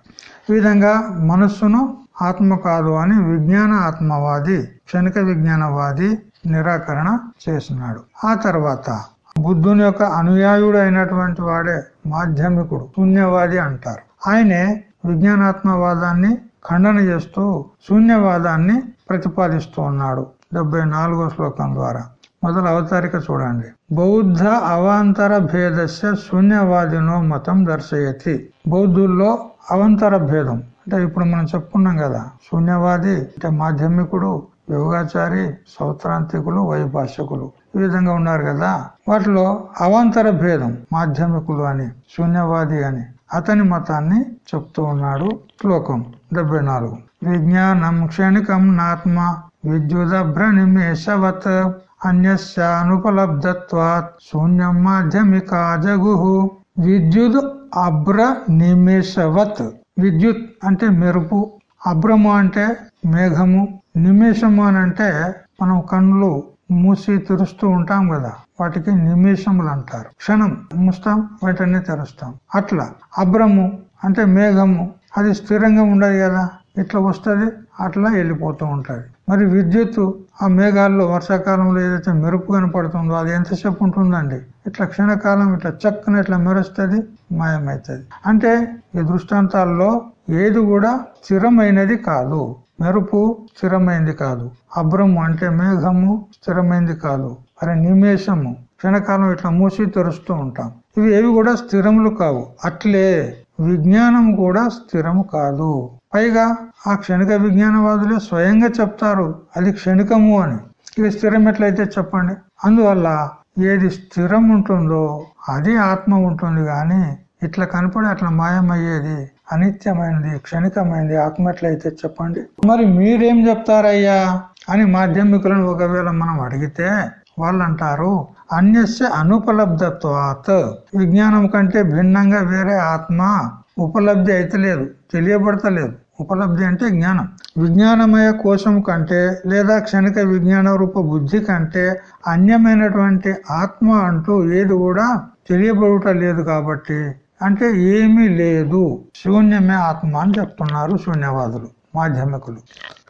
ఈ విధంగా మనస్సును ఆత్మ కాదు అని విజ్ఞాన ఆత్మవాది క్షణిక విజ్ఞానవాది నిరాకరణ చేసినాడు. ఆ తర్వాత బుద్ధుని యొక్క అనుయాయుడు అయినటువంటి వాడే మాధ్యమికుడు శూన్యవాది అంటారు. ఆయనే విజ్ఞానాత్మవాదాన్ని ఖండన చేస్తూ శూన్యవాదాన్ని ప్రతిపాదిస్తూ ఉన్నాడు. డెబ్బై నాలుగో శ్లోకం ద్వారా. మొదలు అవతారిక చూడండి. బౌద్ధ అవాంతర భేదస్య శూన్యవాదినో మతం దర్శయతి. బౌద్ధుల్లో అవంతర భేదం. అంటే ఇప్పుడు మనం చెప్పుకున్నాం కదా శూన్యవాది అంటే మాధ్యమికుడు యోగాచారి సౌత్రాంతికులు వైభాషకులు. ఈ విధంగా ఉన్నారు కదా. వాటిలో అవాంతర భేదం మాధ్యమికులు అని శూన్యవాది అని అతని మతాన్ని చెప్తూ ఉన్నాడు శ్లోకం డెబ్బై నాలుగు. విజ్ఞానం క్షణికం నాత్మ విద్యుదభ్ర నిమేషవత్ అన్యస్యానుపలబ్ధత్వాత్ శూన్యం మాధ్యమికా జగు విద్యుత్ అభ్ర నిమేషవత్ విద్యుత్ అంటే మెరుపు అభ్రము అంటే మేఘము నిమేషము అని అంటే మనం కన్నులు మూసి తెరుస్తూ ఉంటాం కదా వాటికి నిమేషములు అంటారు. క్షణం మూస్తాం వెంటనే తెరుస్తాం. అట్లా అభ్రము అంటే మేఘము అది స్థిరంగా ఉండదు కదా ఇట్లా వస్తుంది అట్లా వెళ్ళిపోతూ ఉంటుంది. మరి విద్యుత్ ఆ మేఘాల్లో వర్షాకాలంలో ఏదైతే మెరుపు కనపడుతుందో అది ఎంతసేపు ఉంటుందండి? ఇట్లా క్షణకాలం ఇట్లా చక్కన ఇట్లా మెరుస్తుంది మాయమవుతుంది అంటే ఈ దృష్టాంతాల్లో ఏది కూడా స్థిరమైనది కాదు. మెరుపు స్థిరమైంది కాదు. అభ్రము అంటే మేఘము స్థిరమైంది కాదు. మరి నిమేషము. క్షణకాలం ఇట్లా మూసి తెరుస్తూ ఉంటాం. ఇవి ఏవి కూడా స్థిరములు కావు. అట్లే విజ్ఞానం కూడా స్థిరము కాదు. పైగా ఆ క్షణిక విజ్ఞానవాదులే స్వయంగా చెప్తారు అది క్షణికము అని. ఇది స్థిరం ఎట్లయితే చెప్పండి? అందువల్ల ఏది స్థిరం ఉంటుందో అది ఆత్మ ఉంటుంది గాని ఇట్లా కనపడి అట్లా మాయమయ్యేది అనిత్యమైనది క్షణికమైనది ఆత్మ ఎట్లయితే చెప్పండి? మరి మీరేం చెప్తారయ్యా? అని మాధ్యమికులను ఒకవేళ మనం అడిగితే వాళ్ళు అంటారు అన్యస్య అనుపలబ్ధత్వాత్. విజ్ఞానం కంటే భిన్నంగా వేరే ఆత్మ ఉపలబ్ధి అయితలేదు తెలియబడతలేదు. ఉపలబ్ధి అంటే జ్ఞానం. విజ్ఞానమయ కోశం కంటే లేదా క్షణిక విజ్ఞాన రూప బుద్ధి కంటే అన్యమైనటువంటి ఆత్మ అంటూ ఏది కూడా తెలియబడుట లేదు కాబట్టి అంటే ఏమీ లేదు. శూన్యమే ఆత్మ అని చెప్తున్నారు శూన్యవాదులు మాధ్యమికులు.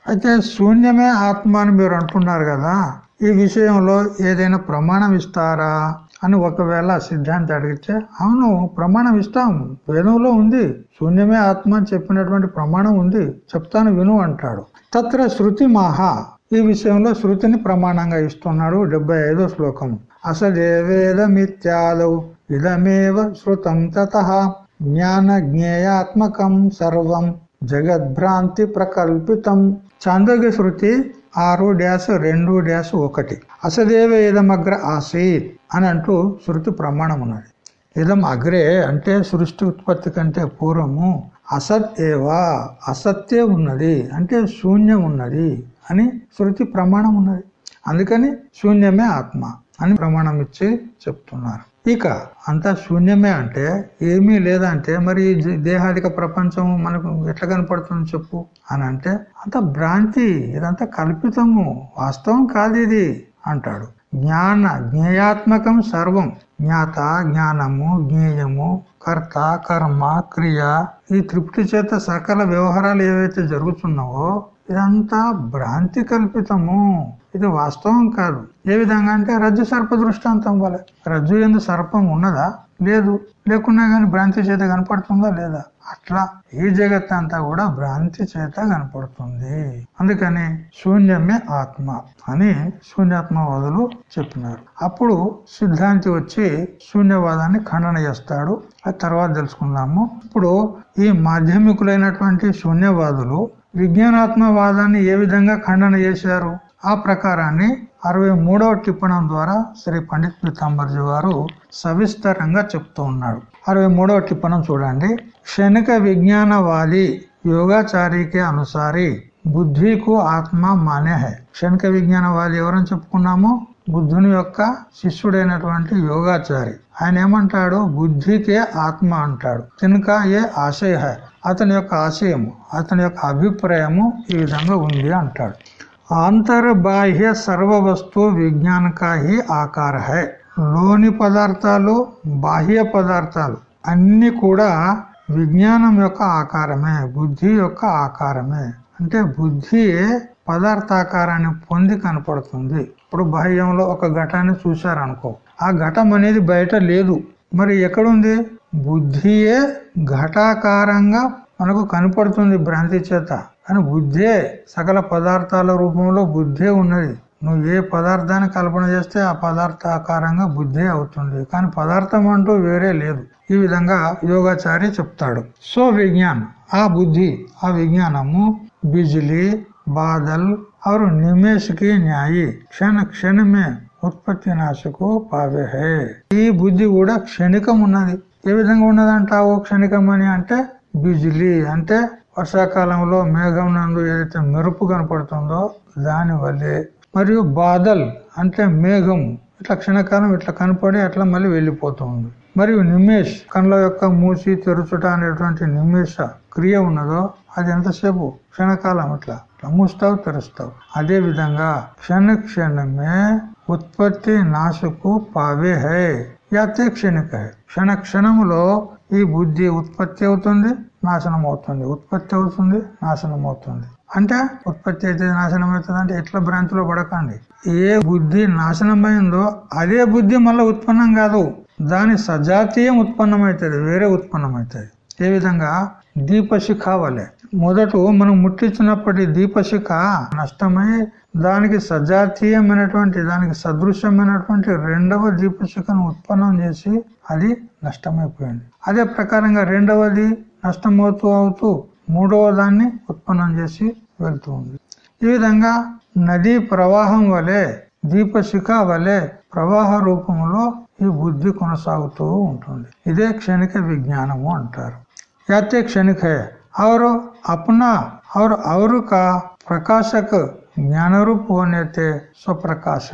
అయితే శూన్యమే ఆత్మ అని మీరు అంటున్నారు కదా ఈ విషయంలో ఏదైనా ప్రమాణం ఇస్తారా అని ఒకవేళ సిద్ధాంతి అడిగితే అవును ప్రమాణం ఇస్తాం వేణువులో ఉంది. శూన్యమే ఆత్మ అని చెప్పినటువంటి ప్రమాణం ఉంది. చెప్తాను విను అంటాడు. తత్ర శృతి మహా. ఈ విషయంలో శృతిని ప్రమాణంగా ఇస్తున్నాడు డెబ్బై ఐదో శ్లోకం. అసదేవేదమిత్యాదౌ ఇదమేవ శృతం తత. జ్ఞాన జ్ఞేయాత్మకం సర్వం. జగద్భ్రాంతి ప్రకల్పితం. చాందోగ్య శృతి ఆరు డ్యాస్ రెండు డ్యాస్ ఒకటి. అసదేవ ఇదమగ్ర ఆసీత్ అని అంటూ శృతి ప్రమాణం ఉన్నది. ఇదం అగ్రే అంటే సృష్టి ఉత్పత్తి కంటే పూర్వము. అసత్ ఏవా అసత్యే ఉన్నది అంటే శూన్యం ఉన్నది అని శృతి ప్రమాణం ఉన్నది. అందుకని శూన్యమే ఆత్మ అని ప్రమాణం ఇచ్చి చెప్తున్నారు. ఇక అంతా శూన్యమే అంటే ఏమీ లేదంటే మరి దేహాదిక ప్రపంచం మనకు ఎట్లా కనపడుతుంది చెప్పు అని అంటే అంత భ్రాంతి ఇదంతా కల్పితము వాస్తవం కాదు ఇది అంటాడు. జ్ఞాన జ్ఞేయాత్మకం సర్వం జ్ఞాత జ్ఞానము జ్ఞేయము కర్త కర్మ క్రియ ఈ తృప్తి చేత సకల వ్యవహారాలు ఏవైతే జరుగుతున్నావో ఇదంతా భ్రాంతి కల్పితము. ఇది వాస్తవం కాదు. ఏ విధంగా అంటే రజ్జు సర్ప దృష్టాంతం వల్ల రజ్జు ఎందు సర్పం ఉన్నదా? లేదు. లేకున్నా గాని భ్రాంతి చేత కనపడుతుందా లేదా? అట్లా ఈ జగత్ అంతా కూడా భ్రాంతి చేత కనపడుతుంది. అందుకని శూన్యమే ఆత్మ అని శూన్యాత్మవాదులు చెప్పినారు. అప్పుడు సిద్ధాంతి వచ్చి శూన్యవాదాన్ని ఖండన చేస్తాడు. అది తర్వాత తెలుసుకుందాము. ఇప్పుడు ఈ మాధ్యమికులైనటువంటి శూన్యవాదులు విజ్ఞానాత్మవాదాన్ని ఏ విధంగా ఖండన చేశారు? ఆ ప్రకారాన్ని అరవై మూడవ టిప్పణం ద్వారా శ్రీ పండిత్ పీతాంబర్జీ వారు సవిస్తరంగా చెప్తూ ఉన్నాడు. అరవై మూడవ టిప్పణం చూడండి. క్షణిక విజ్ఞానవాది యోగాచారికి అనుసారి బుద్ధికు ఆత్మ మానే హై క్షణిక విజ్ఞానవాది ఎవరని చెప్పుకున్నాము? బుద్ధుని యొక్క శిష్యుడైనటువంటి యోగాచారి. ఆయన ఏమంటాడు? బుద్ధికే ఆత్మ అంటాడు. తినక ఏ ఆశయ. అతని యొక్క ఆశయము అతని యొక్క అభిప్రాయము ఈ విధంగా ఉంది అంటాడు. అంతర్బాహ్య సర్వ వస్తువు విజ్ఞాన కా ఆకార హై. లోని పదార్థాలు బాహ్య పదార్థాలు అన్ని కూడా విజ్ఞానం యొక్క ఆకారమే బుద్ధి యొక్క ఆకారమే. అంటే బుద్ధియే పదార్థాకారాన్ని పొంది కనపడుతుంది. ఇప్పుడు బాహ్యంలో ఒక ఘటాన్ని చూశారనుకో ఆ ఘటం అనేది బయట లేదు. మరి ఎక్కడుంది? బుద్ధియే ఘటాకారంగా మనకు కనపడుతుంది భ్రాంతి చేత. అని బుద్ధే సకల పదార్థాల రూపంలో బుద్ధే ఉన్నది. నువ్వు ఏ పదార్థాన్ని కల్పన చేస్తే ఆ పదార్థాకారంగా బుద్ధే అవుతుంది. కానీ పదార్థం అంటూ వేరే లేదు. ఈ విధంగా యోగాచారి చెప్తాడు. సో విజ్ఞానం ఆ బుద్ధి ఆ విజ్ఞానము బిజిలీ బాదల్ అవరు నిమేష్కి న్యాయి. క్షణ క్షణమే ఉత్పత్తి నాశకు పావేహే ఈ బుద్ధి కూడా క్షణికం ఉన్నది. ఏ విధంగా ఉన్నదంటావు ఓ క్షణికం అని అంటే బిజిలి అంటే వర్షాకాలంలో మేఘం నందు ఏదైతే మెరుపు కనపడుతుందో దాని వల్లే. మరియు బాదల్ అంటే మేఘం. ఇట్లా క్షణకాలం ఇట్లా కనపడి అట్లా మళ్ళీ వెళ్ళిపోతుంది. మరియు నిమేష్ కళ్ళ యొక్క మూసి తెరుచుట అనేటువంటి నిమేష క్రియ ఉన్నదో అది ఎంతసేపు? క్షణకాలం ఇట్లా ఇట్లా మూస్తావు తెరుస్తావు. అదే విధంగా క్షణ క్షణమే ఉత్పత్తి నాశకు పావే హై. యాతే క్షణిక హై. క్షణ క్షణములో ఈ బుద్ధి ఉత్పత్తి అవుతుంది నాశనం అవుతుంది. ఉత్పత్తి అవుతుంది నాశనం అవుతుంది. అంటే ఉత్పత్తి అయితే నాశనం అవుతుంది అంటే ఎట్లా భ్రాంతిలో పడకండి. ఏ బుద్ధి నాశనమైందో అదే బుద్ధి మళ్ళీ ఉత్పన్నం కాదు. దాని సజాతీయం ఉత్పన్నమవుతుంది వేరే ఉత్పన్నమవుతుంది. ఏ విధంగా? దీపశిఖ వలె. మొదట మనం ముట్టించినప్పటి దీపశిఖ నష్టమై దానికి సజాతీయమైనటువంటి దానికి సదృశ్యమైనటువంటి రెండవ దీపశిఖను ఉత్పన్నం చేసి అది నష్టమైపోయింది. అదే ప్రకారంగా రెండవది నష్టమవుతూ అవుతూ మూడవ దాన్ని ఉత్పన్నం చేసి వెళ్తూ ఉంది. ఈ విధంగా నదీ ప్రవాహం వలె దీపశిఖ వలె ప్రవాహ రూపంలో ఈ బుద్ధి కొనసాగుతూ ఉంటుంది. ఇదే క్షణిక విజ్ఞానము అంటారు. యాతే క్షణిక. అవరు అప్నా అవరు అవరుక ప్రకాశక జ్ఞానరూప్ హోనైతే స్వప్రకాశ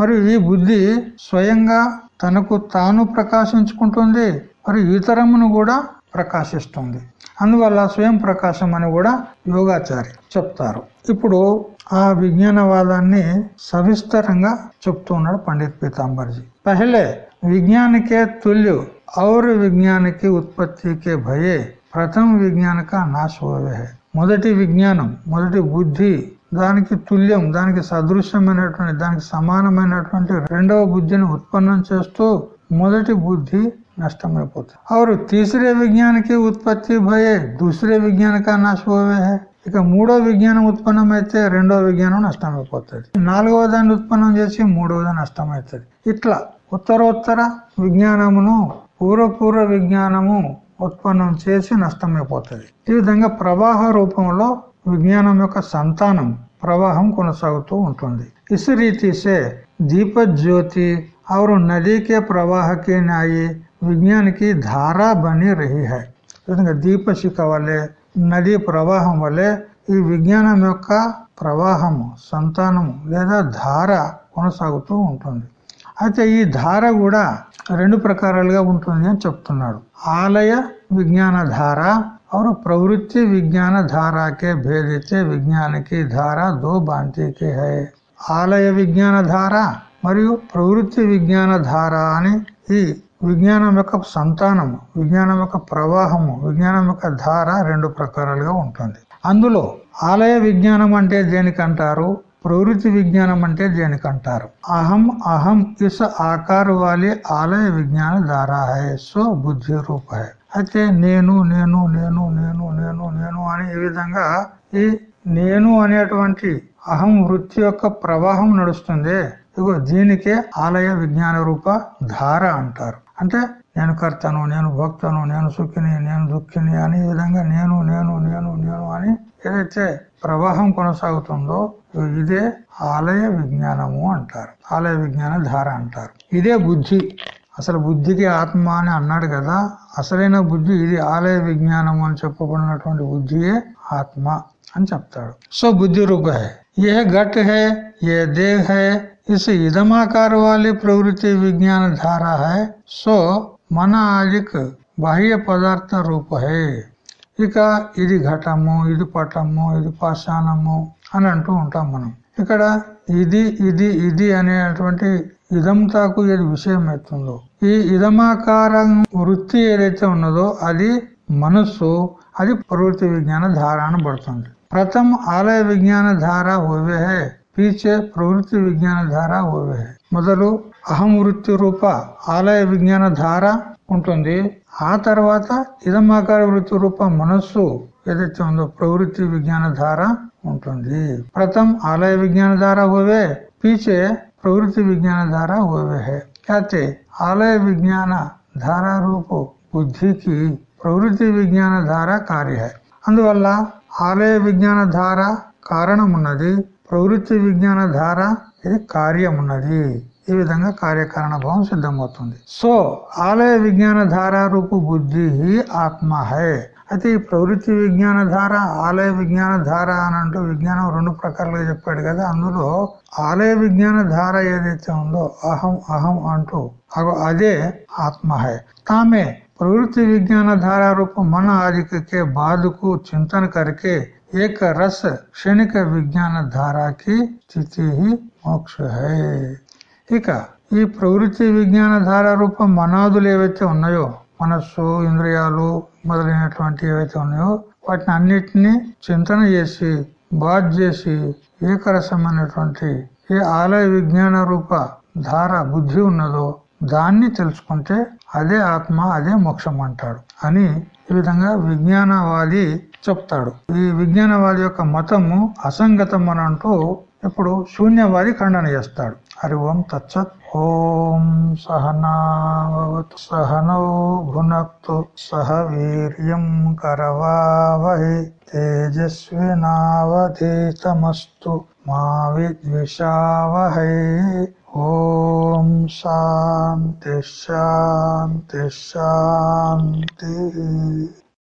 మరియు ఈ బుద్ధి స్వయంగా తనకు తాను ప్రకాశించుకుంటుంది మరి ఇతరమును కూడా ప్రకాశిస్తుంది. అందువల్ల స్వయం ప్రకాశం అని కూడా యోగాచారి చెప్తారు. ఇప్పుడు ఆ విజ్ఞానవాదాన్ని సవిస్తరంగా చెప్తున్నాడు పండిత్ పీతాంబర్జీ. పహలే విజ్ఞానికే తుల్యు ఔర విజ్ఞానికి ఉత్పత్తికే భయే ప్రథమ విజ్ఞానిక నాశ మొదటి విజ్ఞానం మొదటి బుద్ధి దానికి తుల్యం దానికి సదృశ్యమైనటువంటి దానికి సమానమైనటువంటి రెండవ బుద్ధిని ఉత్పన్నం చేస్తూ మొదటి బుద్ధి నష్టమైపోతుంది. అవరు తీసరే విజ్ఞానికి ఉత్పత్తి భయే దూసరే విజ్ఞానిక నాశపోవే ఇక మూడో విజ్ఞానం ఉత్పన్నమైతే రెండో విజ్ఞానం నష్టమైపోతుంది. నాలుగవ దాన్ని ఉత్పన్నం చేసి మూడవది నష్టమవుతుంది ఇట్లా ఉత్తరోత్తర విజ్ఞానమును పూర్వపూర్వ విజ్ఞానము ఉత్పన్నం చేసి నష్టమైపోతుంది. ఈ విధంగా ప్రవాహ రూపంలో విజ్ఞానం యొక్క సంతానం ప్రవాహం కొనసాగుతూ ఉంటుంది ఇస్ రీతి సే దీప జ్యోతి और नदी के प्रवाह के न्यायी विज्ञान की धारा बनी रही है విధంగా దీపశిఖ వలె నదీ ప్రవాహం వలె ఈ విజ్ఞానం యొక్క ప్రవాహము సంతానము లేదా ధార కొనసాగుతూ ఉంటుంది అయితే ఈ ధార కూడా రెండు ప్రకారాలుగా ఉంటుంది అని చెప్తున్నాడు ఆలయ విజ్ఞాన ధార और ప్రవృత్తి విజ్ఞాన ధారాకే భేదితే విజ్ఞానికి ధార దో బాంతికి హై ఆలయ విజ్ఞాన ధార మరియు ప్రవృత్తి విజ్ఞాన ధార అని ఈ విజ్ఞానం యొక్క సంతానము విజ్ఞానం యొక్క ప్రవాహము విజ్ఞానం యొక్క ధార రెండు ప్రకారాలుగా ఉంటుంది అందులో ఆలయ విజ్ఞానం అంటే దేనికంటారు ప్రవృత్తి విజ్ఞానం అంటే దేనికంటారు అహం అహం ఇస్ ఆకార వాలి ఆలయ విజ్ఞాన ధార హై సో బుద్ధి రూప హై అయితే నేను నేను నేను నేను నేను నేను అని ఈ విధంగా ఈ నేను అనేటువంటి అహం వృత్తి యొక్క ప్రవాహం నడుస్తుంది. ఇగో దీనికే ఆలయ విజ్ఞాన రూప ధార అంటారు. అంటే నేను కర్తను నేను భక్తను నేను సుఖిని నేను దుఃఖిని అని ఈ విధంగా నేను నేను నేను నేను అని ఏదైతే ప్రవాహం కొనసాగుతుందో ఇదే ఆలయ విజ్ఞానము అంటారు. ఆలయ విజ్ఞాన ధార అంటారు. ఇదే బుద్ధి. అసలు బుద్ధికి ఆత్మ అని అన్నాడు కదా అసలైన బుద్ధి ఇది ఆలయ విజ్ఞానం అని చెప్పబడినటువంటి బుద్ధియే ఆత్మ అని చెప్తాడు సో బుద్ధి రూప హై ఏ ఘట్ హై ఏ దేహ్ హై इस इदमाकार वाली प्रवृत्ति विज्ञान धारा है सो మన ఆదిక్ బాహ్య పదార్థ రూప హే ఇక ఇది ఘటము ఇది పటము ఇది పాషాణము అని అంటూ ఉంటాం మనం ఇక్కడ ఇది ఇది ఇది అనేటువంటి ఇదంతాకు ఏది విషయం అవుతుందో ఈ ఇదమాకారం వృత్తి ఏదైతే ఉన్నదో అది మనస్సు అది ప్రవృత్తి విజ్ఞాన ధార అనబడుతుంది ప్రథమ ఆలయ విజ్ఞాన ధార హోవే హే పీచే ప్రవృత్తి విజ్ఞాన ధార హోవే హే మొదలు అహం వృత్తి రూప ఆలయ విజ్ఞాన ధార ఉంటుంది. ఆ తర్వాత ఇదమాకార వృత్తి రూప మనస్సు ఏదైతే ఉందో ప్రవృత్తి విజ్ఞాన ధార ఉంటుంది. ప్రథం ఆలయ విజ్ఞాన ద్వారా హోవే పీచే ప్రవృతి విజ్ఞాన ద్వారా హోవే है ఆలయ విజ్ఞాన विज्ञान బుద్ధికి रूप ప్రవృత్తి విజ్ఞాన ధార కార్య అందువల్ల ఆలయ విజ్ఞాన ధార కారణమున్నది ప్రవృత్తి విజ్ఞాన ధార ఇది కార్యమున్నది. ఈ విధంగా కార్యకారణ భావం సిద్ధమవుతుంది. సో ఆలయ విజ్ఞాన ధారారూపు బుద్ధి ఆత్మహే అయితే ఈ ప్రవృత్తి విజ్ఞాన ధార ఆలయ విజ్ఞాన ధార అని అంటూ విజ్ఞానం రెండు ప్రకారాలుగా చెప్పాడు కదా అందులో ఆలయ విజ్ఞాన ధార ఏదైతే ఉందో అహం అహం అంటూ అదే ఆత్మ హై తామే प्रवृत्ति विज्ञान धारा रूप मन आदि के बाद को चिंतन करके एक रस क्षणिक విజ్ఞాన ధారాకి స్థితి మోక్ష హై ఇక ఈ ప్రవృత్తి విజ్ఞాన ధార రూపం మనాదులు ఏవైతే ఉన్నాయో మనస్సు ఇంద్రియాలు మొదలైనటువంటి ఏవైతే ఉన్నాయో వాటిని అన్నిటినీ చింతన చేసి బాధ్ చేసి ఏకరసమైనటువంటి ఏ ఆలయ విజ్ఞాన రూప ధార బుద్ధి ఉన్నదో దాన్ని తెలుసుకుంటే అదే ఆత్మ అదే మోక్షం అంటాడు అని ఈ విధంగా విజ్ఞానవాది చెప్తాడు. ఈ విజ్ఞానవాది యొక్క మతము అసంగతం అని అంటూ ఇప్పుడు శూన్యవాది ఖండన చేస్తాడు. హరి ఓం తచ్చత్ ఓం సహనావతు సహనౌ భునక్తు సహ వీర్యం కరవావహి తేజస్వినావధీతమస్తు మా విద్విషావహై. ఓం శాంతి శాంతి శాంతి.